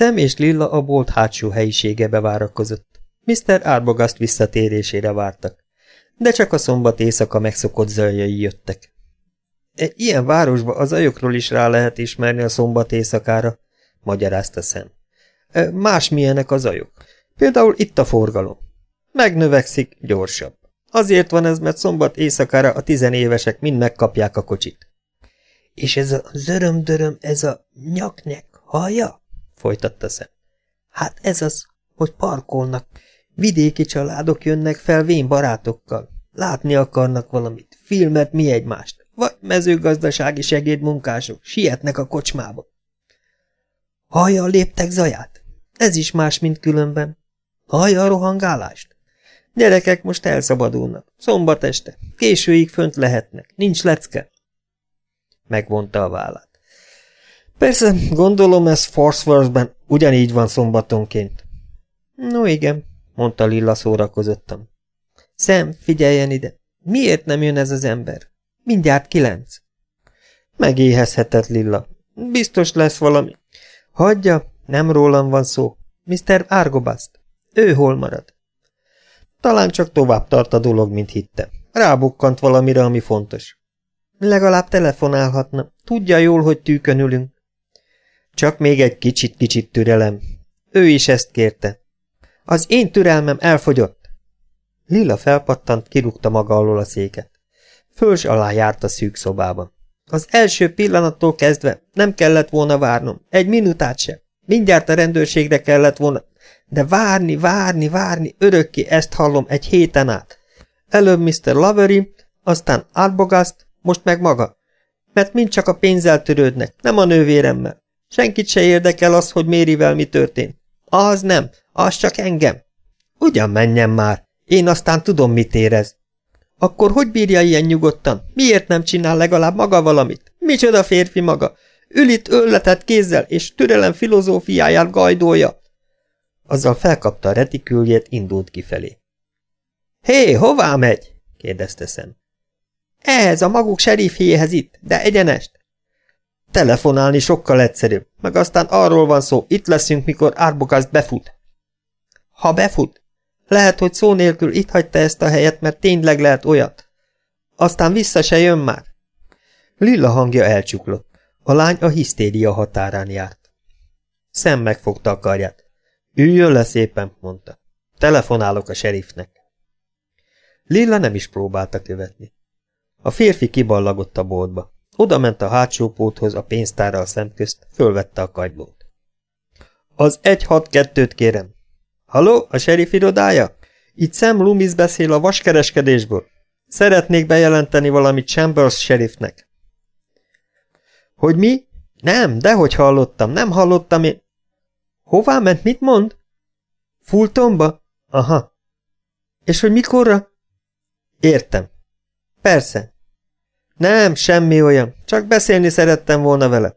Szem és Lilla a bolt hátsó helyiségebe várakozott. Mr. Arbogast visszatérésére vártak. De csak a szombat éjszaka megszokott zajjai jöttek. Egy ilyen városba az ajokról is rá lehet ismerni a szombat éjszakára, magyarázta Szem. Másmilyenek az ajok. Például itt a forgalom. Megnövekszik, gyorsabb. Azért van ez, mert szombat éjszakára a tizenévesek mind megkapják a kocsit. És ez a zöröm-döröm, ez a nyaknek, hallja? Folytatta szem. Hát ez az, hogy parkolnak. Vidéki családok jönnek fel vén barátokkal. Látni akarnak valamit, filmet, mi egymást. Vagy mezőgazdasági segédmunkások, sietnek a kocsmába. Hallja a léptek zaját? Ez is más, mint különben. Hallja a rohangálást? Gyerekek most elszabadulnak. Szombat este. Későig fönt lehetnek. Nincs lecke. Megvonta a vállát. Persze, gondolom ez Forsworth-ben ugyanígy van szombatonként. No igen, mondta Lilla szórakozottan. Szem, figyeljen ide. Miért nem jön ez az ember? Mindjárt kilenc. Megéhezhetett Lilla. Biztos lesz valami. Hagyja, nem rólam van szó. Mr. Argobast. Ő hol marad? Talán csak tovább tart a dolog, mint hitte. Rábukkant valamire, ami fontos. Legalább telefonálhatna. Tudja jól, hogy tűkön ülünk. Csak még egy kicsit-kicsit türelem. Ő is ezt kérte. Az én türelmem elfogyott. Lila felpattant, kirúgta maga alól a széket. Föls alá járt a szűk szobában. Az első pillanattól kezdve nem kellett volna várnom, egy minutát se. Mindjárt a rendőrségre kellett volna, de várni, várni, várni, örökké ezt hallom egy héten át. Előbb Mr. Lavery, aztán Arbogast, most meg maga. Mert mind csak a pénzzel törődnek, nem a nővéremmel. Senkit se érdekel az, hogy Mérivel mi történt. Az nem, az csak engem. Ugyan menjen már, én aztán tudom, mit érez. Akkor hogy bírja ilyen nyugodtan? Miért nem csinál legalább maga valamit? Micsoda férfi maga? Ül itt ölletett kézzel, és türelem filozófiáját gajdolja. Azzal felkapta a retiküljét, indult kifelé. Hé, hová megy? kérdezte szem. Ehhez a maguk serifjéhez itt, de egyenest. Telefonálni sokkal egyszerűbb, meg aztán arról van szó, itt leszünk, mikor Arbogast befut. Ha befut? Lehet, hogy szó nélkül itt hagyta ezt a helyet, mert tényleg lehet olyat. Aztán vissza se jön már. Lilla hangja elcsuklott. A lány a hisztéria határán járt. Szem megfogta a karját. Üljön le szépen, mondta. Telefonálok a serifnek. Lilla nem is próbálta követni. A férfi kiballagott a boltba. Oda ment a hátsó póthoz a pénztárral szemközt, fölvette a kagylót. Az 162-t kérem. Haló, a serif irodája? Itt Sam Loomis beszél a vaskereskedésből. Szeretnék bejelenteni valamit Chambers sheriffnek. Hogy mi? Nem, dehogy hallottam, nem hallottam én. Hová ment, mit mond? Fultonba? Aha. És hogy mikorra? Értem. Persze. Nem, semmi olyan, csak beszélni szerettem volna vele.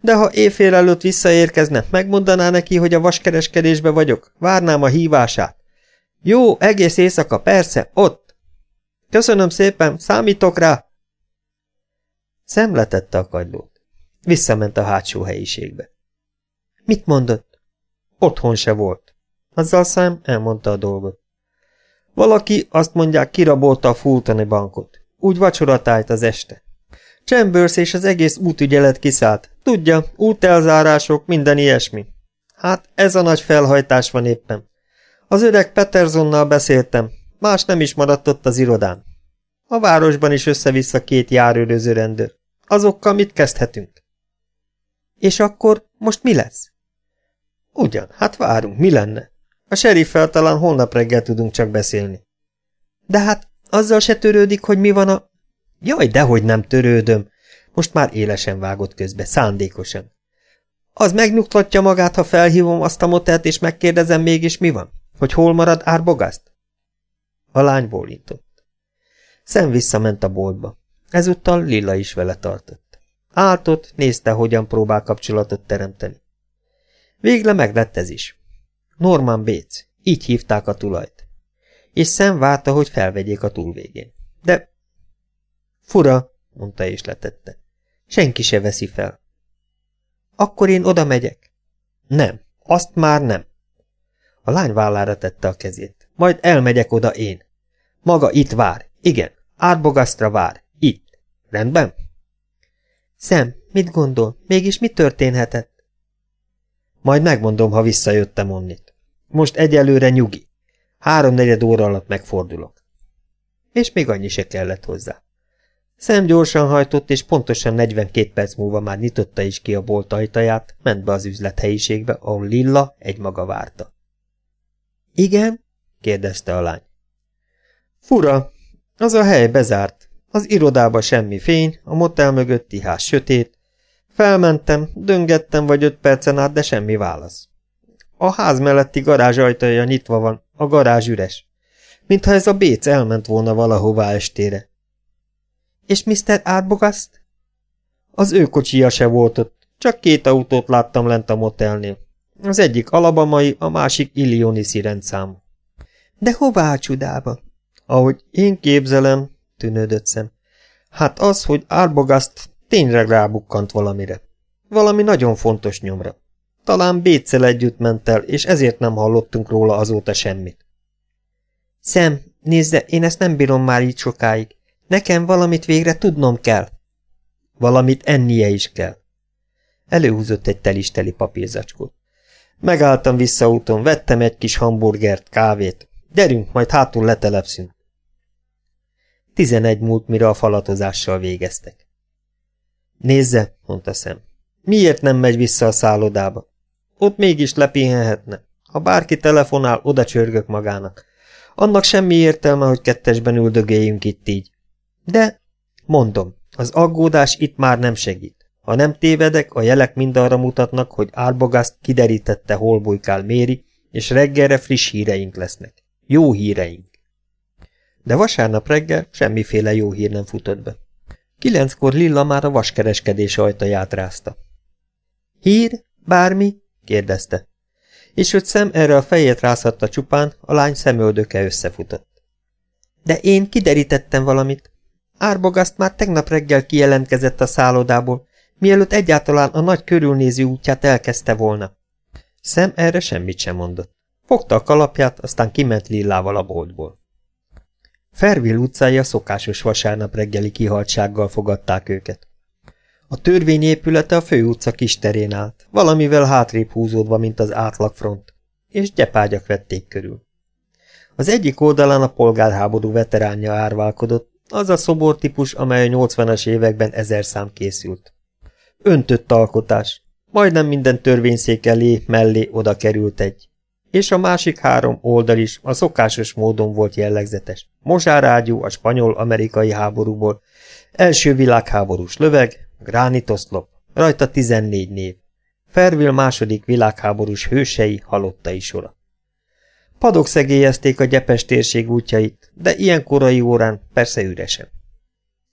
De ha éjfél előtt visszaérkezne, megmondaná neki, hogy a vaskereskedésbe vagyok, várnám a hívását. Jó, egész éjszaka, persze, ott. Köszönöm szépen, számítok rá. Szemletette a kagylót. Visszament a hátsó helyiségbe. Mit mondott? Otthon se volt. Azzal szám elmondta a dolgot. Valaki, azt mondják, kirabolta a Fultoni bankot. Úgy vacsoratájt az este. Chambers és az egész útügyelet kiszállt. Tudja, útelzárások, minden ilyesmi. Hát ez a nagy felhajtás van éppen. Az öreg Petersonnal beszéltem, más nem is maradt ott az irodán. A városban is össze-vissza két járőröző rendőr. Azokkal mit kezdhetünk? És akkor most mi lesz? Ugyan, hát várunk, mi lenne? A seriffel talán holnap reggel tudunk csak beszélni. De hát azzal se törődik, hogy mi van a... Jaj, dehogy nem törődöm. Most már élesen vágott közbe, szándékosan. Az megnyugtatja magát, ha felhívom azt a motelt, és megkérdezem mégis mi van? Hogy hol marad Árbogaszt? A lány bólintott. Szem visszament a boltba. Ezúttal Lilla is vele tartott. Áltott, nézte, hogyan próbál kapcsolatot teremteni. Végle meglett ez is. Norman Bates, így hívták a tulajt. És szem várta, hogy felvegyék a túlvégén. De... Fura, mondta és letette. Senki se veszi fel. Akkor én oda megyek. Nem, Azt már nem. A lány vállára tette a kezét. Majd elmegyek oda én. Maga itt vár. Igen, Árbogasztra vár. Itt. Rendben? Szem, mit gondol? Mégis mi történhetett? Majd megmondom, ha visszajöttem onnit. Most egyelőre nyugi. Háromnegyed óra alatt megfordulok. És még annyi se kellett hozzá. Szem gyorsan hajtott, és pontosan 42 perc múlva már nyitotta is ki a bolt ajtaját, ment be az üzlethelyiségbe, ahol Lilla egymaga várta. Igen? kérdezte a lány. Fura, az a hely bezárt. Az irodába semmi fény, a motel mögötti ház sötét. Felmentem, döngettem vagy öt percen át, de semmi válasz. A ház melletti garázs ajtaja nyitva van, a garázs üres. Mintha ez a béc elment volna valahová estére. És Mr. Arbogast? Az ő kocsija se volt ott, csak két autót láttam lent a motelnél. Az egyik alabamai, a másik Illionisi rendszám. De hová a csudába? Ahogy én képzelem, tűnődött szem. Hát az, hogy Arbogast tényleg rábukkant valamire. Valami nagyon fontos nyomra. Talán Béccel együtt ment el, és ezért nem hallottunk róla azóta semmit. Szem, nézze, én ezt nem bírom már így sokáig. Nekem valamit végre tudnom kell. Valamit ennie is kell. Előhúzott egy telisteli papírzacskót. Megálltam vissza úton, vettem egy kis hamburgert, kávét. Gyerünk, majd hátul letelepszünk. Tizenegy múlt, mire a falatozással végeztek. Nézze, mondta szem, miért nem megy vissza a szállodába? Ott mégis lepihenhetne. Ha bárki telefonál, oda csörgök magának. Annak semmi értelme, hogy kettesben üldögéljünk itt így. De, mondom, az aggódás itt már nem segít. Ha nem tévedek, a jelek mind arra mutatnak, hogy Árbogaszt kiderítette, hol bujkál Méri, és reggelre friss híreink lesznek. Jó híreink. De vasárnap reggel semmiféle jó hír nem futott be. Kilenckor Lilla már a vaskereskedés ajtaját rázta. Hír? Bármi? Kérdezte. És hogy szem erre a fejét rázhatta csupán, a lány szemöldöke összefutott. De én kiderítettem valamit. Árbogaszt már tegnap reggel kijelentkezett a szállodából, mielőtt egyáltalán a nagy körülnéző útját elkezdte volna. Szem erre semmit sem mondott. Fogta a kalapját, aztán kiment Lillával a boltból. Ferville utcája szokásos vasárnap reggeli kihaltsággal fogadták őket. A törvény épülete a főutca kis terén állt, valamivel hátrébb húzódva, mint az átlagfront, és gyepágyak vették körül. Az egyik oldalán a polgárháború veteránja árválkodott, az a szobortípus, amely a 80-as években ezer szám készült. Öntött alkotás, majdnem minden törvényszék elé mellé oda került egy és a másik három oldal is a szokásos módon volt jellegzetes. Mosárágyú a spanyol-amerikai háborúból, első világháborús löveg, gránitoszlop, rajta 14 név. Ferville második világháborús hősei halottai sora. Padok szegélyezték a gyepes térség útjait, de ilyen korai órán persze üresen.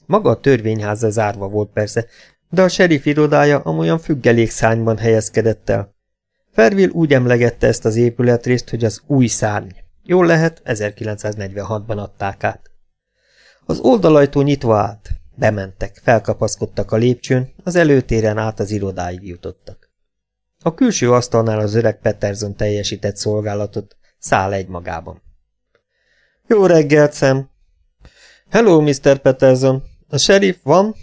Maga a törvényháza zárva volt persze, de a serif irodája amolyan függelékszányban helyezkedett el, Ferville úgy emlegette ezt az épületrészt, hogy az új szárny. Jól lehet, 1946-ban adták át. Az oldalajtó nyitva állt. Bementek, felkapaszkodtak a lépcsőn, az előtéren át az irodáig jutottak. A külső asztalnál az öreg Peterson teljesített szolgálatot, száll egy magában. Jó reggelt, szem! Hello, Mr. Peterson! A sheriff van?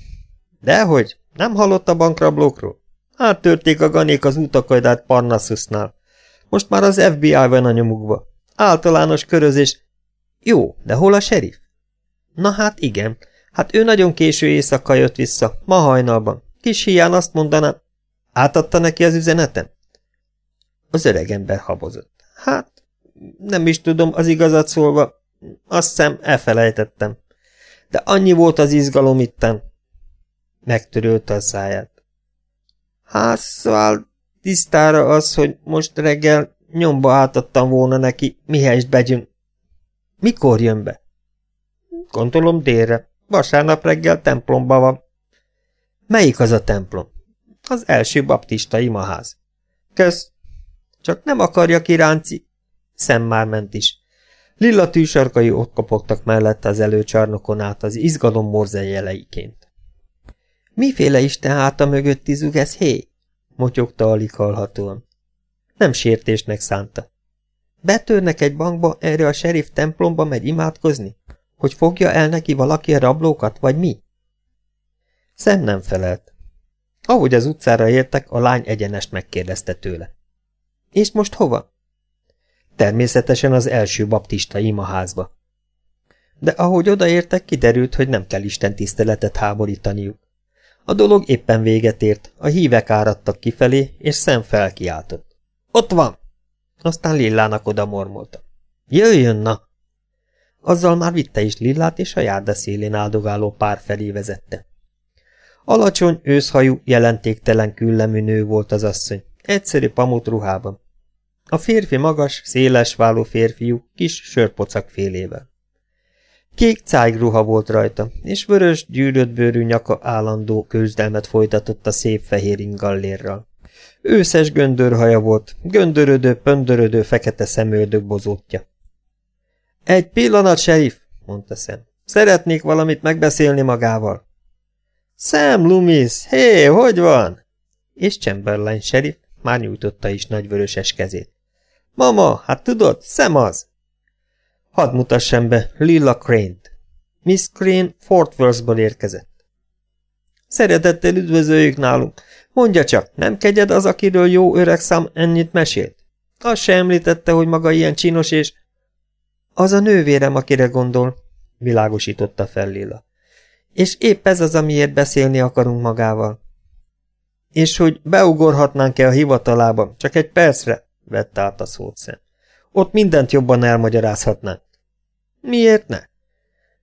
Dehogy, nem hallott a bankrablókról? Áttörték a ganék az útakajdát Parnassusnál. Most már az FBI van a nyomukba. Általános körözés. Jó, de hol a serif? Na hát igen. Hát ő nagyon késő éjszaka jött vissza, ma hajnalban. Kis hián azt mondaná. Átadta neki az üzenetem? Az öreg ember habozott. Hát, nem is tudom az igazat szólva. Azt hiszem, elfelejtettem. De annyi volt az izgalom itten. Megtörölte a száját. Hát szóval tisztára az, hogy most reggel nyomba átadtam volna neki, mihelyest begyünk. Mikor jön be? Gondolom délre. Vasárnap reggel templomba van. Melyik az a templom? Az első baptista imaház. Kösz. Csak nem akarja kiránci. Szem már ment is. Lilla tűsarkai ott kopogtak mellette az előcsarnokon át az izgalom morze jeleiként. Miféle isten háta mögötti zug ez, hé? motyogta alig hallhatóan. Nem sértésnek szánta. Betörnek egy bankba, erre a sheriff templomba megy imádkozni? Hogy fogja el neki valaki a rablókat, vagy mi? Szem nem felelt. Ahogy az utcára értek, a lány egyenest megkérdezte tőle. És most hova? Természetesen az első baptista imaházba. De ahogy odaértek, kiderült, hogy nem kell Isten tiszteletet háborítaniuk. A dolog éppen véget ért, a hívek áradtak kifelé, és szem felkiáltott. Ott van! Aztán Lillának oda mormolta. Jöjjön, na! Azzal már vitte is Lillát, és a járda szélén áldogáló pár felé vezette. Alacsony, őszhajú, jelentéktelen küllemű nő volt az asszony, egyszerű pamut ruhában. A férfi magas, széles váló férfiú, kis sörpocak félével. Kék cájgruha volt rajta, és vörös, gyűrött bőrű nyaka állandó küzdelmet folytatott a szép fehér ingallérral. Őszes göndörhaja volt, göndörödő, pöndörödő fekete szemöldök bozótja. Egy pillanat, serif, mondta Sam. Szeretnék valamit megbeszélni magával. Sam Loomis, hé, hogy van? És Chamberlain serif már nyújtotta is nagyvöröses kezét. Mama, hát tudod, Sam az. Hadd mutassam be Lilla Crane-t. Miss Crane Fort Worthből érkezett. Szeretettel üdvözöljük nálunk. Mondja csak, nem kegyed az, akiről jó öreg szám ennyit mesélt? Azt se említette, hogy maga ilyen csinos és... Az a nővérem, akire gondol, világosította fel Lilla. És épp ez az, amiért beszélni akarunk magával. És hogy beugorhatnánk-e a hivatalába, csak egy percre, vette át a szót szem. Ott mindent jobban elmagyarázhatnánk. Miért ne?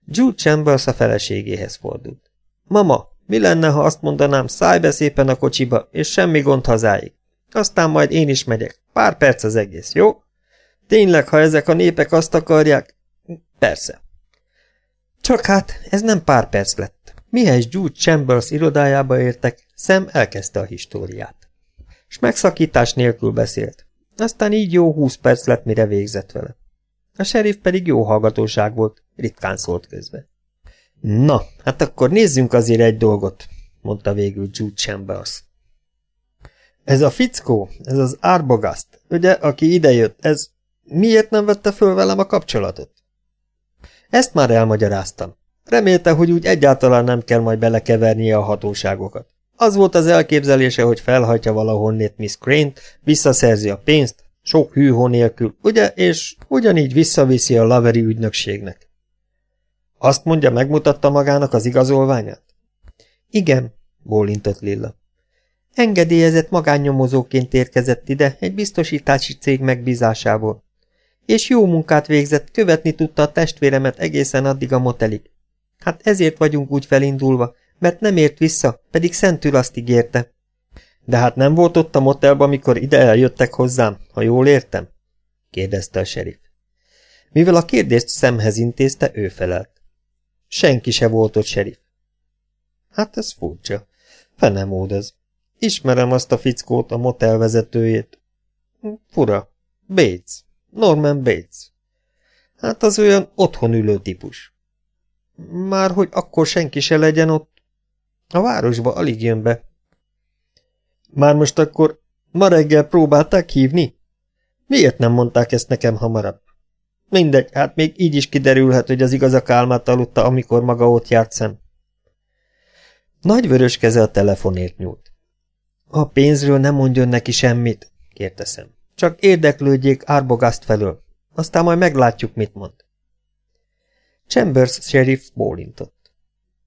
Jude Chambers a feleségéhez fordult. Mama, mi lenne, ha azt mondanám, szállj be szépen a kocsiba, és semmi gond hazáig. Aztán majd én is megyek. Pár perc az egész, jó? Tényleg, ha ezek a népek azt akarják? Persze. Csak hát, ez nem pár perc lett. Mihez Jude Chambers irodájába értek, Sam elkezdte a históriát. S megszakítás nélkül beszélt. Aztán így jó húsz perc lett, mire végzett vele. A sheriff pedig jó hallgatóság volt, ritkán szólt közbe. Na, hát akkor nézzünk azért egy dolgot, mondta végül Jude Chambers. Ez a fickó, ez az Arbogast, ugye, aki idejött, ez miért nem vette föl velem a kapcsolatot? Ezt már elmagyaráztam. Remélte, hogy úgy egyáltalán nem kell majd belekevernie a hatóságokat. Az volt az elképzelése, hogy felhajtja valahonnét Miss Crane-t, visszaszerzi a pénzt, sok hűhó nélkül, ugye, és ugyanígy visszaviszi a laveri ügynökségnek. Azt mondja, megmutatta magának az igazolványát? Igen, bólintott Lilla. Engedélyezett magánnyomozóként érkezett ide egy biztosítási cég megbízásából. És jó munkát végzett, követni tudta a testvéremet egészen addig a motelig. Hát ezért vagyunk úgy felindulva, mert nem ért vissza, pedig szentül azt ígérte. De hát nem volt ott a motelban, amikor ide eljöttek hozzám, ha jól értem? kérdezte a serif. Mivel a kérdést szemhez intézte, ő felelt. Senki se volt ott, serif. Hát ez furcsa. Fenemód ez. Ismerem azt a fickót, a motel vezetőjét. Fura. Bates. Norman Bates. Hát az olyan otthon ülő típus. Már hogy akkor senki se legyen ott. A városba alig jön be. Már most akkor ma reggel próbálták hívni? Miért nem mondták ezt nekem hamarabb? Mindegy, hát még így is kiderülhet, hogy az igazak álmát aludta, amikor maga ott járt szem. Nagy vörös keze a telefonért nyúlt. A pénzről nem mondjon neki semmit, kérte szem. Csak érdeklődjék Arbogast felől. Aztán majd meglátjuk, mit mond. Chambers sheriff bólintott.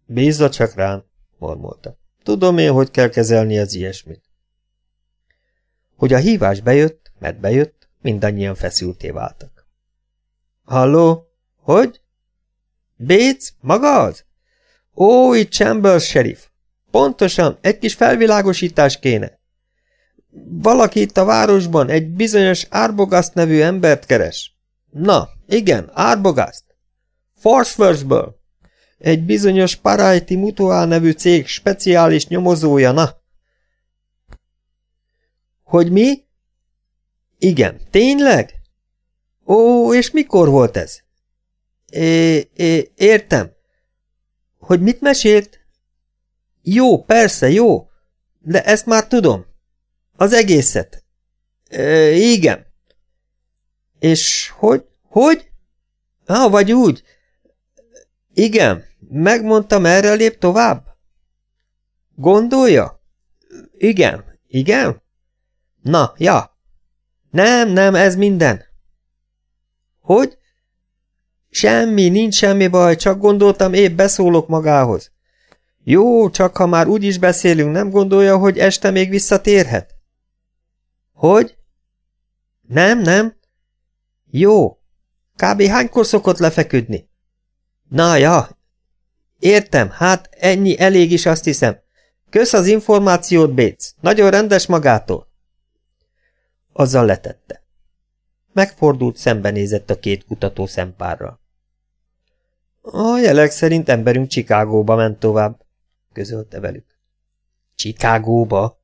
Bízza csak rám, mormolta. Tudom én, hogy kell kezelni az ilyesmit. Hogy a hívás bejött, mert bejött, mindannyian feszülté váltak. Halló? Hogy? Béc? Maga az? Ó, itt Chambers sheriff. Pontosan, egy kis felvilágosítás kéne. Valaki itt a városban egy bizonyos Arbogast nevű embert keres. Na, igen, Arbogast. Forsworthből. Egy bizonyos Paraiti Mutual nevű cég speciális nyomozója, na. Hogy mi? Igen, tényleg? Ó, és mikor volt ez? É, é, értem. Hogy mit mesélt? Jó, persze, jó. De ezt már tudom. Az egészet. E, igen. És hogy? Hogy? Ah, vagy úgy. Igen, megmondtam, erre lép tovább? Gondolja? Igen, igen? Na, ja. Nem, nem, ez minden. Hogy? Semmi, nincs semmi baj, csak gondoltam, épp beszólok magához. Jó, csak ha már úgy is beszélünk, nem gondolja, hogy este még visszatérhet? Hogy? Nem, nem. Jó. Kb. hánykor szokott lefeküdni? Na, ja. Értem, hát ennyi elég is, azt hiszem. Kösz az információt, Béc. Nagyon rendes magától. Azzal letette. Megfordult, szembenézett a két kutató szempárral. A jelek szerint emberünk Csikágóba ment tovább, közölte velük. Csikágóba?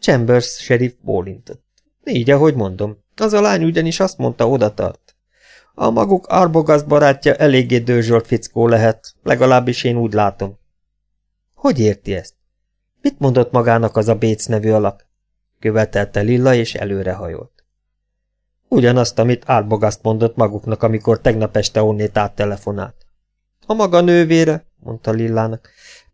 Chambers sheriff bólintott. Így, ahogy mondom. Az a lány ugyanis azt mondta, odatart. A maguk Arbogast barátja eléggé dőzsolt fickó lehet, legalábbis én úgy látom. Hogy érti ezt? Mit mondott magának az a Béc nevű alak? Követelte Lilla, és előrehajolt. Ugyanazt, amit Arbogast mondott maguknak, amikor tegnap este onnét áttelefonált. A maga nővére, mondta Lillának.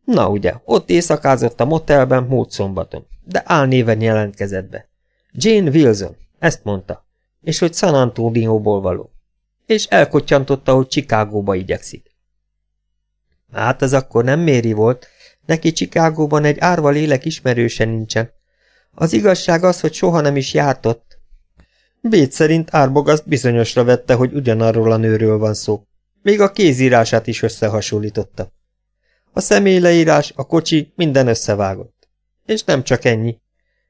Na ugye, ott éjszakázott a motelben múlt szombaton, de álnéven jelentkezett be. Jane Wilson, ezt mondta, és hogy San Antonióból való. És elkottyantotta, hogy Chicagóba igyekszik. Hát ez akkor nem Méri volt, neki Chicagóban egy árva lélek ismerőse nincsen. Az igazság az, hogy soha nem is járt ott. Bét szerint Árbogaszt bizonyosra vette, hogy ugyanarról a nőről van szó. Még a kézírását is összehasonlította. A személyleírás, a kocsi, minden összevágott. És nem csak ennyi.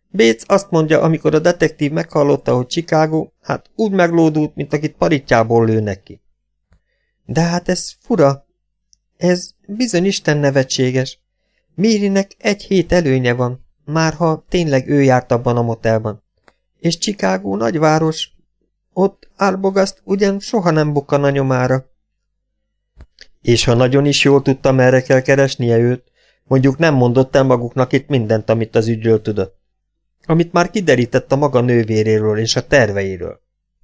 Béc azt mondja, amikor a detektív meghallotta, hogy Chicago, hát úgy meglódult, mint akit paritjából lőnek ki. De hát ez fura. Ez bizony Isten nevetséges. Mérinek egy hét előnye van, már ha tényleg ő járt abban a motelban. És Chicago nagyváros, ott Arbogaszt ugyan soha nem bukkan a nyomára. És ha nagyon is jól tudta, merre kell keresnie őt, mondjuk nem mondott el maguknak itt mindent, amit az ügyről tudott. Amit már kiderített a maga nővéréről és a terveiről.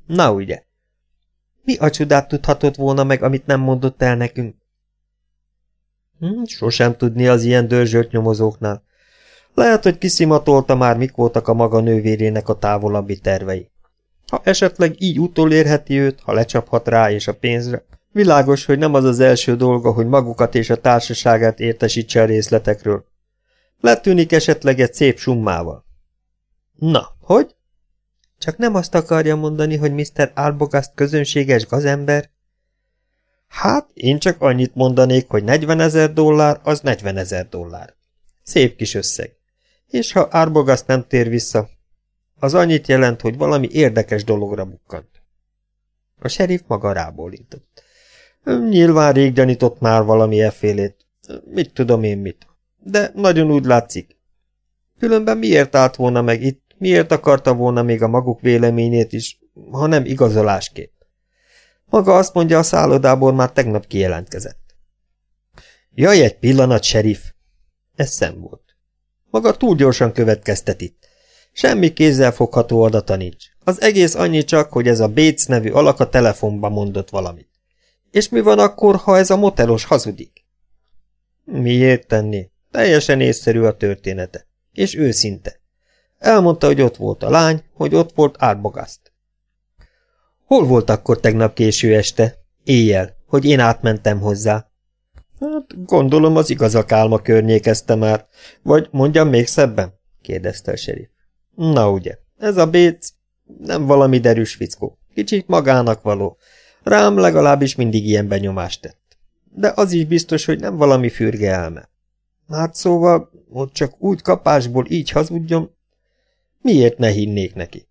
Na ugye? Mi a csodát tudhatott volna meg, amit nem mondott el nekünk? Hm, sosem tudni az ilyen dörzsölt nyomozóknál. Lehet, hogy kiszimatolta már, mik voltak a maga nővérének a távolabbi tervei. Ha esetleg így utolérheti őt, ha lecsaphat rá és a pénzre, világos, hogy nem az az első dolga, hogy magukat és a társaságát értesítse a részletekről. Letűnik esetleg egy szép summával. Na, hogy? Csak nem azt akarja mondani, hogy Mr. Arbogast közönséges gazember? Hát, én csak annyit mondanék, hogy 40 ezer dollár az 40 ezer dollár. Szép kis összeg. És ha Arbogast nem tér vissza, az annyit jelent, hogy valami érdekes dologra bukkant. A sheriff maga rábólintott. Nyilván rég gyanított már valami effélét. Mit tudom én mit. De nagyon úgy látszik. Különben miért állt volna meg itt, Miért akarta volna még a maguk véleményét is, ha nem igazolásképp? Maga azt mondja, a szállodából már tegnap kijelentkezett. Jaj, egy pillanat, sheriff! Ez szem volt. Maga túl gyorsan következtet itt. Semmi kézzel fogható adata nincs. Az egész annyi csak, hogy ez a Bates nevű alak a telefonba mondott valamit. És mi van akkor, ha ez a motelos hazudik? Miért tenni? Teljesen észszerű a története. És őszinte. Elmondta, hogy ott volt a lány, hogy ott volt Árbogaszt. Hol volt akkor tegnap késő este? Éjjel, hogy én átmentem hozzá. Hát, gondolom az igazak álma környékezte már. Vagy mondjam még szebben? kérdezte a serif. Na ugye, ez a Béc nem valami derűs fickó. Kicsit magának való. Rám legalábbis mindig ilyen benyomást tett. De az is biztos, hogy nem valami fürge elme. Hát szóval, hogy csak úgy kapásból így hazudjon, Miért ne hinnék neki?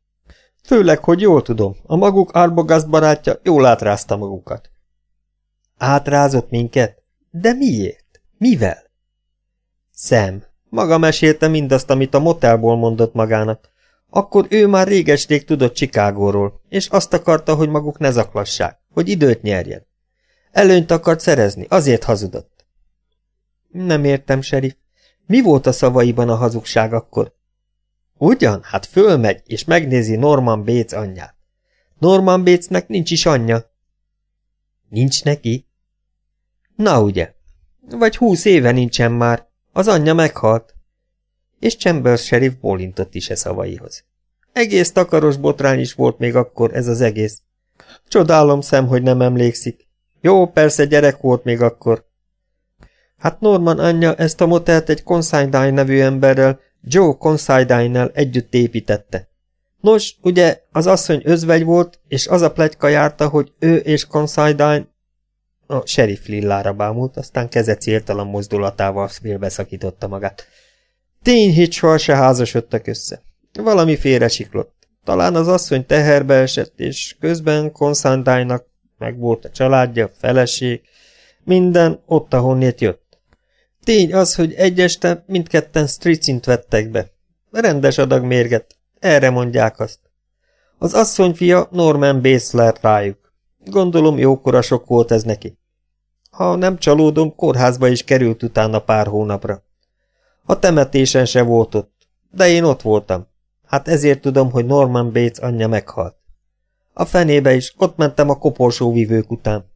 Főleg, hogy jól tudom, a maguk Arbogast barátja jól átrázta magukat. Átrázott minket? De miért? Mivel? Szem, maga mesélte mindazt, amit a motelból mondott magának. Akkor ő már réges-rég tudott Csikágóról, és azt akarta, hogy maguk ne zaklassák, hogy időt nyerjen. Előnyt akart szerezni, azért hazudott. Nem értem, serif. Mi volt a szavaiban a hazugság akkor? Ugyan? Hát fölmegy, és megnézi Norman Bates anyját. Norman Batesnek nincs is anyja. Nincs neki? Na ugye. Vagy húsz éve nincsen már. Az anyja meghalt. És Chambers sheriff bólintott is e szavaihoz. Egész takaros botrány is volt még akkor ez az egész. Csodálom szem, hogy nem emlékszik. Jó, persze gyerek volt még akkor. Hát Norman anyja ezt a motelt egy Considine nevű emberrel, Joe Considine-nel együtt építette. Nos, ugye, az asszony özvegy volt, és az a plegyka járta, hogy ő és Considine... A sheriff lillára bámult, aztán keze céltalan mozdulatával félbeszakította magát. Tény, hogy soha se házasodtak össze. Valami félresiklott. Talán az asszony teherbe esett, és közben Considine-nak meg volt a családja, a feleség, minden ott, ahonnét jött. Tény az, hogy egy este mindketten stricint vettek be. Rendes adag mérget, erre mondják azt. Az asszony fia Norman Basler rájuk. Gondolom jókora sok volt ez neki. Ha nem csalódom, kórházba is került utána pár hónapra. A temetésen se volt ott, de én ott voltam. Hát ezért tudom, hogy Norman Bates anyja meghalt. A fenébe is, ott mentem a koporsóvívők után.